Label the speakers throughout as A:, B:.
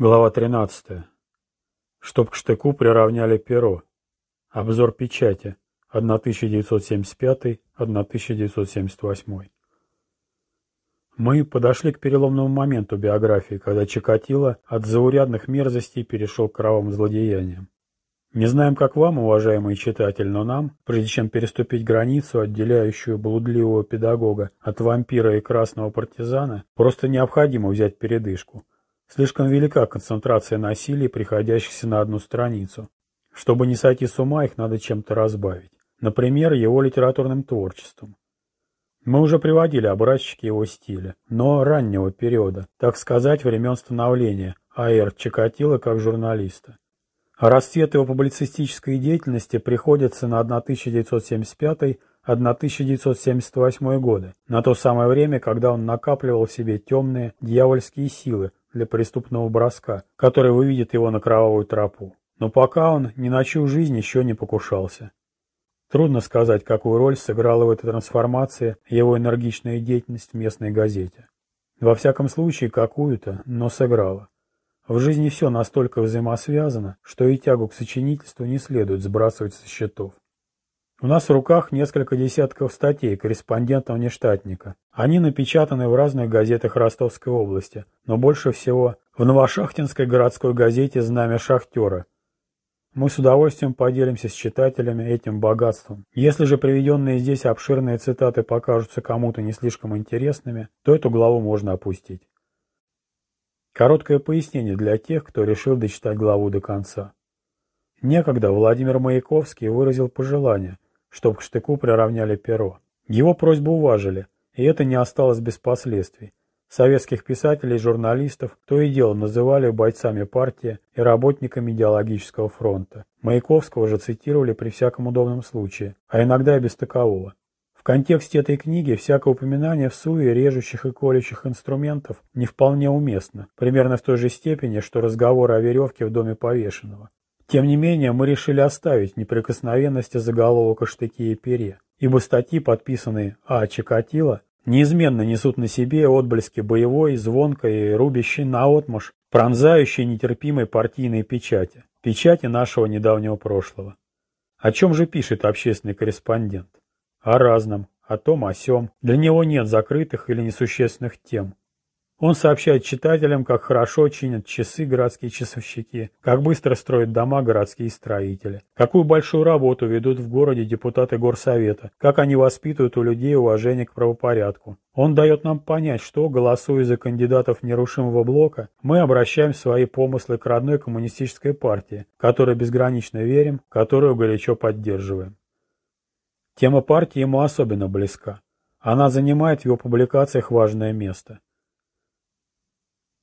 A: Глава 13. Чтоб к штыку приравняли перо. Обзор печати. 1975-1978. Мы подошли к переломному моменту биографии, когда Чикатило от заурядных мерзостей перешел к кровавым злодеяниям. Не знаем, как вам, уважаемый читатель, но нам, прежде чем переступить границу, отделяющую блудливого педагога от вампира и красного партизана, просто необходимо взять передышку – Слишком велика концентрация насилий, приходящихся на одну страницу. Чтобы не сойти с ума, их надо чем-то разбавить. Например, его литературным творчеством. Мы уже приводили образчики его стиля, но раннего периода, так сказать, времен становления А.Р. Чикатило как журналиста. Расцвет его публицистической деятельности приходится на 1975-1978 годы, на то самое время, когда он накапливал в себе темные дьявольские силы, для преступного броска, который выведет его на кровавую тропу. Но пока он ни на чью жизнь еще не покушался. Трудно сказать, какую роль сыграла в этой трансформации его энергичная деятельность в местной газете. Во всяком случае, какую-то, но сыграла. В жизни все настолько взаимосвязано, что и тягу к сочинительству не следует сбрасывать со счетов. У нас в руках несколько десятков статей корреспондента-внештатника. Они напечатаны в разных газетах Ростовской области, но больше всего в Новошахтинской городской газете «Знамя шахтера». Мы с удовольствием поделимся с читателями этим богатством. Если же приведенные здесь обширные цитаты покажутся кому-то не слишком интересными, то эту главу можно опустить. Короткое пояснение для тех, кто решил дочитать главу до конца. Некогда Владимир Маяковский выразил пожелание – чтобы к штыку приравняли перо. Его просьбу уважили, и это не осталось без последствий. Советских писателей и журналистов то и дело называли бойцами партии и работниками идеологического фронта. Маяковского же цитировали при всяком удобном случае, а иногда и без такового. В контексте этой книги всякое упоминание в суе режущих и колющих инструментов не вполне уместно, примерно в той же степени, что разговоры о веревке в доме повешенного. Тем не менее, мы решили оставить неприкосновенности заголовок о штыке и пере, ибо статьи, подписанные А. Чикатило, неизменно несут на себе отблески боевой, звонкой и рубящей наотмашь, пронзающей нетерпимой партийной печати, печати нашего недавнего прошлого. О чем же пишет общественный корреспондент? О разном, о том, о сём. Для него нет закрытых или несущественных тем. Он сообщает читателям, как хорошо чинят часы городские часовщики, как быстро строят дома городские строители, какую большую работу ведут в городе депутаты горсовета, как они воспитывают у людей уважение к правопорядку. Он дает нам понять, что, голосуя за кандидатов нерушимого блока, мы обращаем свои помыслы к родной коммунистической партии, которой безгранично верим, которую горячо поддерживаем. Тема партии ему особенно близка. Она занимает в его публикациях важное место.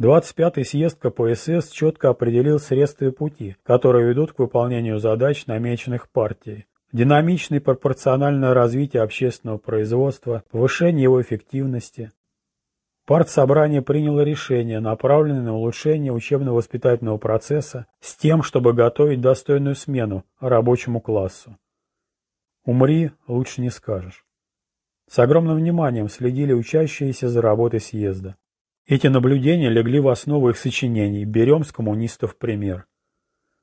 A: 25-й съезд КПСС четко определил средства и пути, которые ведут к выполнению задач, намеченных партией. Динамичное пропорциональное развитие общественного производства, повышение его эффективности. Партсобрание приняло решение, направленное на улучшение учебно-воспитательного процесса с тем, чтобы готовить достойную смену рабочему классу. Умри, лучше не скажешь. С огромным вниманием следили учащиеся за работой съезда. Эти наблюдения легли в основу их сочинений, берем с коммунистов пример.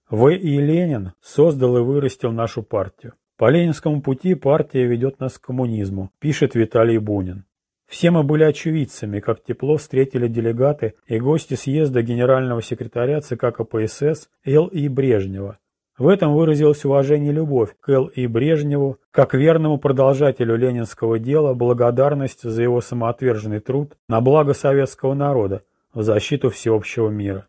A: В. И. Ленин создал и вырастил нашу партию. По ленинскому пути партия ведет нас к коммунизму, пишет Виталий Бунин. Все мы были очевидцами, как тепло встретили делегаты и гости съезда генерального секретаря ЦК КПСС Л. И. Брежнева, в этом выразилось уважение и любовь к Л. и Брежневу, как верному продолжателю ленинского дела, благодарность за его самоотверженный труд на благо советского народа, в защиту всеобщего мира.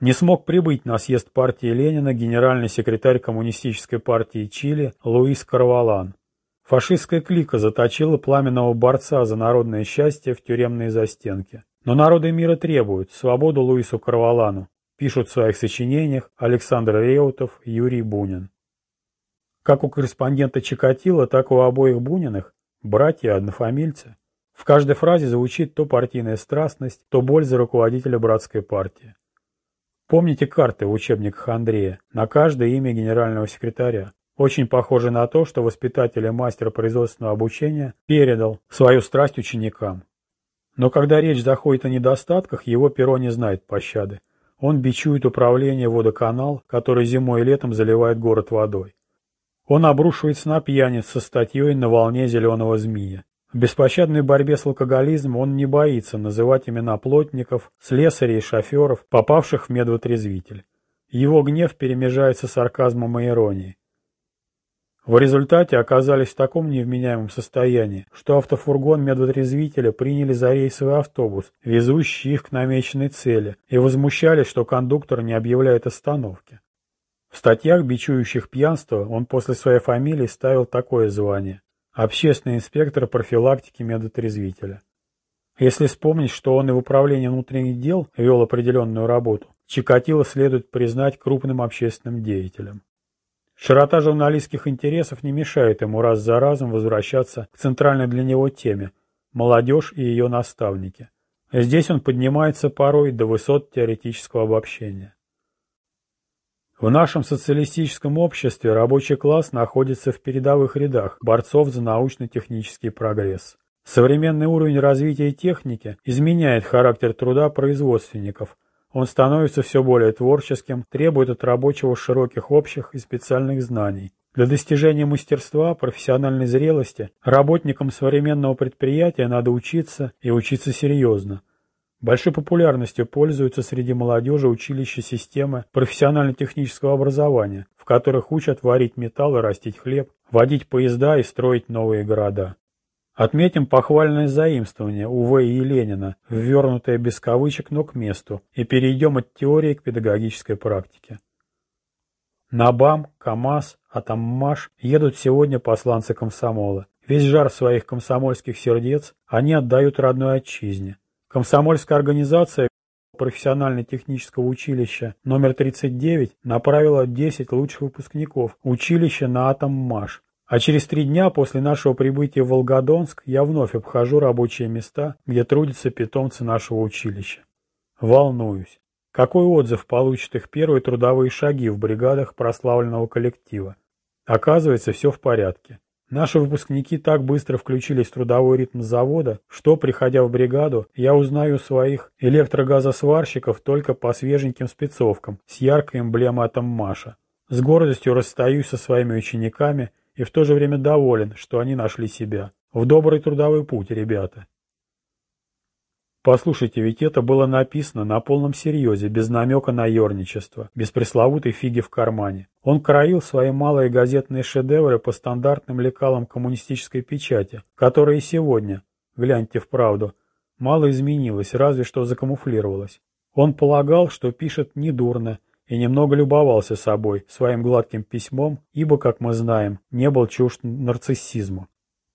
A: Не смог прибыть на съезд партии Ленина генеральный секретарь Коммунистической партии Чили Луис Карвалан. Фашистская клика заточила пламенного борца за народное счастье в тюремные застенки. Но народы мира требуют свободу Луису Карвалану, пишут в своих сочинениях Александр Реутов, Юрий Бунин. Как у корреспондента Чикатило, так и у обоих Буниных – братья-однофамильцы. В каждой фразе звучит то партийная страстность, то боль за руководителя братской партии. Помните карты в учебниках Андрея, на каждое имя генерального секретаря. Очень похоже на то, что воспитатель и мастер производственного обучения передал свою страсть ученикам. Но когда речь заходит о недостатках, его перо не знает пощады. Он бичует управление водоканал, который зимой и летом заливает город водой. Он обрушивается на пьяниц со статьей на волне зеленого змея. В беспощадной борьбе с алкоголизмом он не боится называть имена плотников, слесарей и шоферов, попавших в медвотрезвитель. Его гнев перемежается сарказмом и иронией. В результате оказались в таком невменяемом состоянии, что автофургон медвотрезвителя приняли за рейсовый автобус, везущий их к намеченной цели, и возмущались, что кондуктор не объявляет остановки. В статьях, бичующих пьянство, он после своей фамилии ставил такое звание – общественный инспектор профилактики медотрезвителя. Если вспомнить, что он и в управлении внутренних дел вел определенную работу, Чикатило следует признать крупным общественным деятелем. Широта журналистских интересов не мешает ему раз за разом возвращаться к центральной для него теме – молодежь и ее наставники. Здесь он поднимается порой до высот теоретического обобщения. В нашем социалистическом обществе рабочий класс находится в передовых рядах борцов за научно-технический прогресс. Современный уровень развития техники изменяет характер труда производственников – он становится все более творческим, требует от рабочего широких общих и специальных знаний. Для достижения мастерства, профессиональной зрелости работникам современного предприятия надо учиться и учиться серьезно. Большой популярностью пользуются среди молодежи училища системы профессионально-технического образования, в которых учат варить металл и растить хлеб, водить поезда и строить новые города. Отметим похвальное заимствование у В. и Ленина, ввернутое без кавычек, но к месту, и перейдем от теории к педагогической практике. На БАМ, КАМАЗ, Атаммаш едут сегодня посланцы комсомола. Весь жар своих комсомольских сердец они отдают родной отчизне. Комсомольская организация профессионально-технического училища номер 39 направила 10 лучших выпускников училища на Атоммаш а через три дня после нашего прибытия в Волгодонск я вновь обхожу рабочие места, где трудятся питомцы нашего училища. Волнуюсь. Какой отзыв получат их первые трудовые шаги в бригадах прославленного коллектива? Оказывается, все в порядке. Наши выпускники так быстро включились в трудовой ритм завода, что, приходя в бригаду, я узнаю своих электрогазосварщиков только по свеженьким спецовкам с яркой эмблемой Атоммаша. С гордостью расстаюсь со своими учениками и в то же время доволен, что они нашли себя. В добрый трудовой путь, ребята. Послушайте, ведь это было написано на полном серьезе, без намека на ерничество, без пресловутой фиги в кармане. Он краил свои малые газетные шедевры по стандартным лекалам коммунистической печати, которые сегодня, гляньте в правду, мало изменилось, разве что закамуфлировалось. Он полагал, что пишет недурно, и немного любовался собой, своим гладким письмом, ибо, как мы знаем, не был чужд нарциссизму.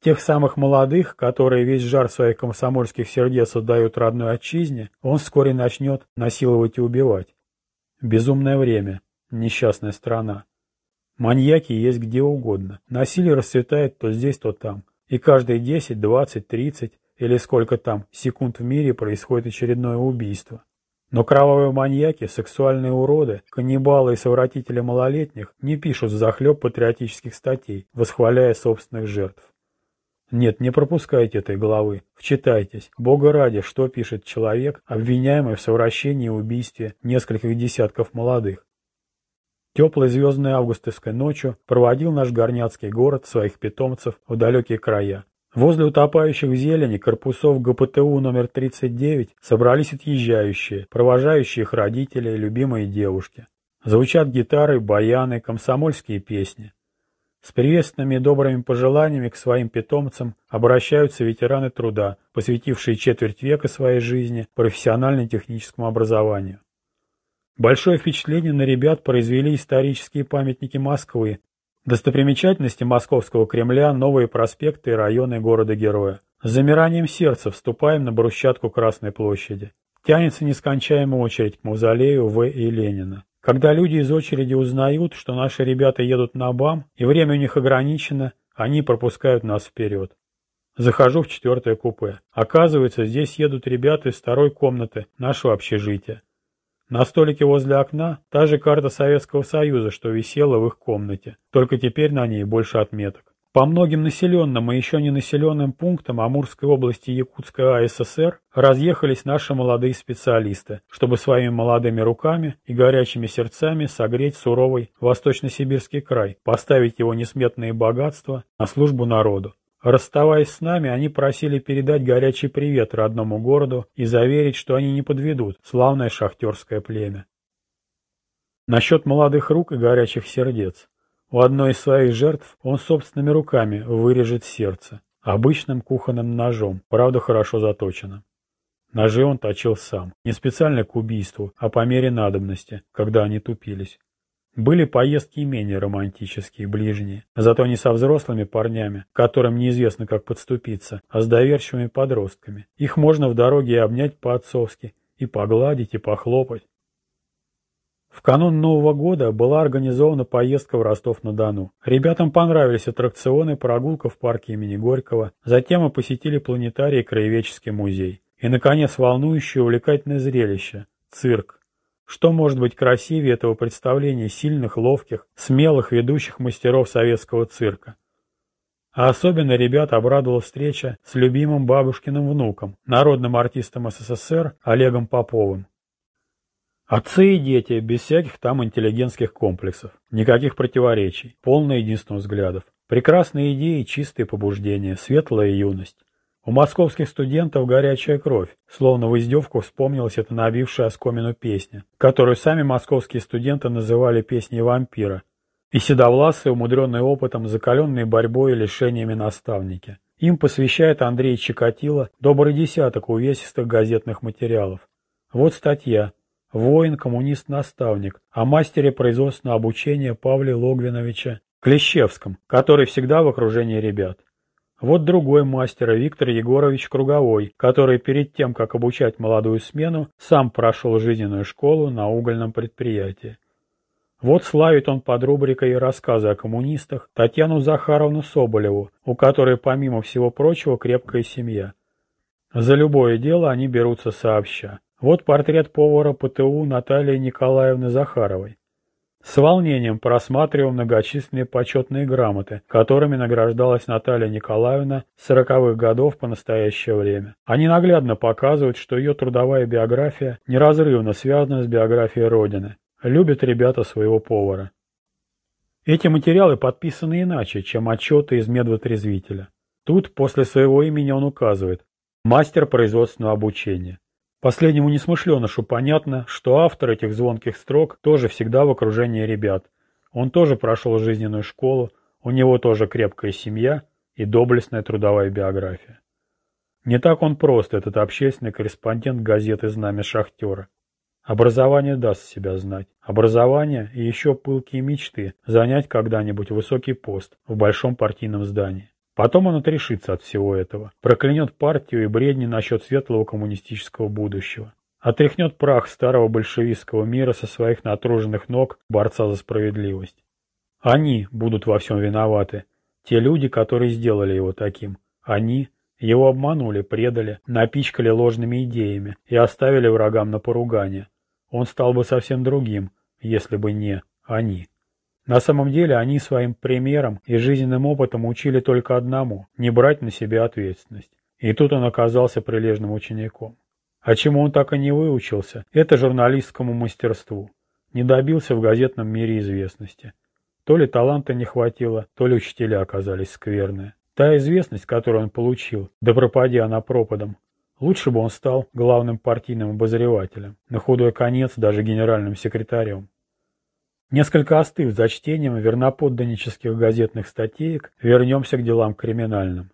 A: Тех самых молодых, которые весь жар своих комсомольских сердец отдают родной отчизне, он вскоре начнет насиловать и убивать. Безумное время, несчастная страна. Маньяки есть где угодно. Насилие расцветает то здесь, то там. И каждые 10, 20, 30 или сколько там секунд в мире происходит очередное убийство. Но кровавые маньяки, сексуальные уроды, каннибалы и совратители малолетних не пишут захлеб патриотических статей, восхваляя собственных жертв. Нет, не пропускайте этой главы. Вчитайтесь. Бога ради, что пишет человек, обвиняемый в совращении и убийстве нескольких десятков молодых. Теплой звездной августовской ночью проводил наш горняцкий город своих питомцев в далекие края. Возле утопающих в зелени корпусов ГПТУ номер 39 собрались отъезжающие, провожающие их родители и любимые девушки. Звучат гитары, баяны, комсомольские песни. С приветственными и добрыми пожеланиями к своим питомцам обращаются ветераны труда, посвятившие четверть века своей жизни профессионально-техническому образованию. Большое впечатление на ребят произвели исторические памятники Москвы, Достопримечательности Московского Кремля, новые проспекты и районы города-героя. С замиранием сердца вступаем на брусчатку Красной площади. Тянется нескончаемая очередь к мавзолею В. и Ленина. Когда люди из очереди узнают, что наши ребята едут на БАМ, и время у них ограничено, они пропускают нас вперед. Захожу в четвертое купе. Оказывается, здесь едут ребята из второй комнаты нашего общежития. На столике возле окна та же карта Советского Союза, что висела в их комнате, только теперь на ней больше отметок. По многим населенным и еще не населенным пунктам Амурской области Якутской АССР разъехались наши молодые специалисты, чтобы своими молодыми руками и горячими сердцами согреть суровый восточно-сибирский край, поставить его несметные богатства на службу народу. Расставаясь с нами, они просили передать горячий привет родному городу и заверить, что они не подведут славное шахтерское племя. Насчет молодых рук и горячих сердец. У одной из своих жертв он собственными руками вырежет сердце, обычным кухонным ножом, правда хорошо заточенным. Ножи он точил сам, не специально к убийству, а по мере надобности, когда они тупились. Были поездки и менее романтические, ближние, зато не со взрослыми парнями, которым неизвестно как подступиться, а с доверчивыми подростками. Их можно в дороге и обнять по-отцовски, и погладить, и похлопать. В канун Нового года была организована поездка в Ростов-на-Дону. Ребятам понравились аттракционы, прогулка в парке имени Горького. Затем мы посетили планетарий и краеведческий музей. И, наконец, волнующее увлекательное зрелище – цирк. Что может быть красивее этого представления сильных, ловких, смелых ведущих мастеров советского цирка? А особенно ребят обрадовала встреча с любимым бабушкиным внуком, народным артистом СССР Олегом Поповым. Отцы и дети, без всяких там интеллигентских комплексов, никаких противоречий, полное единство взглядов. Прекрасные идеи, чистые побуждения, светлая юность. У московских студентов горячая кровь, словно в издевку вспомнилась эта набившая оскомину песня, которую сами московские студенты называли песней вампира. И седовласые, умудренные опытом, закаленные борьбой и лишениями наставники. Им посвящает Андрей Чикатило добрый десяток увесистых газетных материалов. Вот статья воин, коммунист-наставник, о мастере производственного обучения Павле Логвиновича Клещевском, который всегда в окружении ребят. Вот другой мастер, Виктор Егорович Круговой, который перед тем, как обучать молодую смену, сам прошел жизненную школу на угольном предприятии. Вот славит он под рубрикой «Рассказы о коммунистах» Татьяну Захаровну Соболеву, у которой, помимо всего прочего, крепкая семья. За любое дело они берутся сообща. Вот портрет повара ПТУ Натальи Николаевны Захаровой. С волнением просматривал многочисленные почетные грамоты, которыми награждалась Наталья Николаевна с сороковых годов по настоящее время. Они наглядно показывают, что ее трудовая биография неразрывно связана с биографией Родины. Любят ребята своего повара. Эти материалы подписаны иначе, чем отчеты из медвотрезвителя. Тут после своего имени он указывает «Мастер производственного обучения». Последнему несмышленышу понятно, что автор этих звонких строк тоже всегда в окружении ребят. Он тоже прошел жизненную школу, у него тоже крепкая семья и доблестная трудовая биография. Не так он прост, этот общественный корреспондент газеты «Знамя шахтера». Образование даст себя знать. Образование и еще пылкие мечты занять когда-нибудь высокий пост в большом партийном здании. Потом он отрешится от всего этого, проклянет партию и бредни насчет светлого коммунистического будущего. Отряхнет прах старого большевистского мира со своих натруженных ног борца за справедливость. Они будут во всем виноваты. Те люди, которые сделали его таким. Они его обманули, предали, напичкали ложными идеями и оставили врагам на поругание. Он стал бы совсем другим, если бы не они. На самом деле они своим примером и жизненным опытом учили только одному – не брать на себя ответственность. И тут он оказался прилежным учеником. А чему он так и не выучился, это журналистскому мастерству. Не добился в газетном мире известности. То ли таланта не хватило, то ли учителя оказались скверные. Та известность, которую он получил, да пропади она пропадом, лучше бы он стал главным партийным обозревателем, на худой конец даже генеральным секретарем. Несколько остыв за чтением верноподданнических газетных статеек, вернемся к делам криминальным.